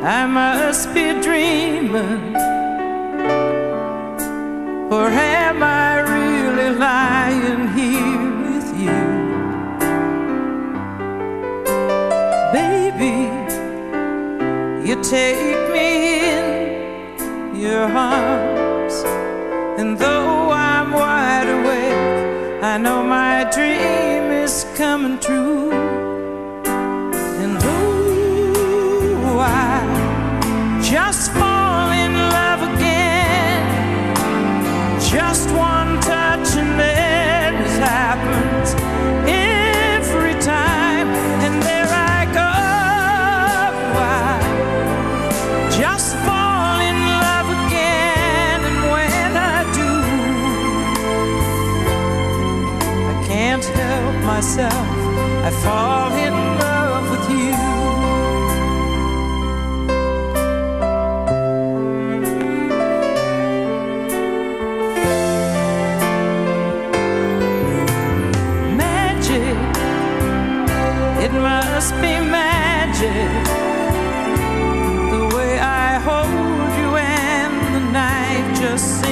I must be dreaming. Or am I really lying here with you? Baby, you take me in your arms. And though I'm wide awake, I know my dream is coming true. Myself. I fall in love with you. Magic, it must be magic. The way I hold you and the night just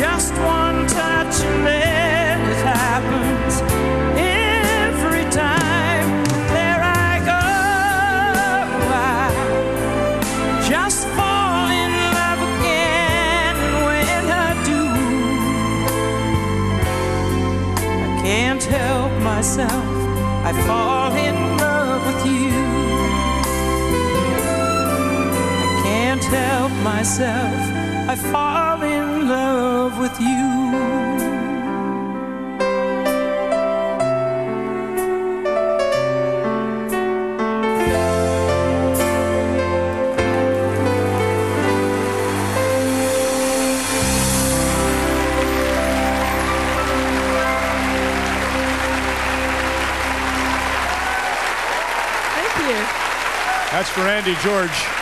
Just one touch and then it happens every time. There I go. I just fall in love again. When I do, I can't help myself. I fall in love with you. I can't help myself. I fall in love with you. Thank you. That's for Andy George.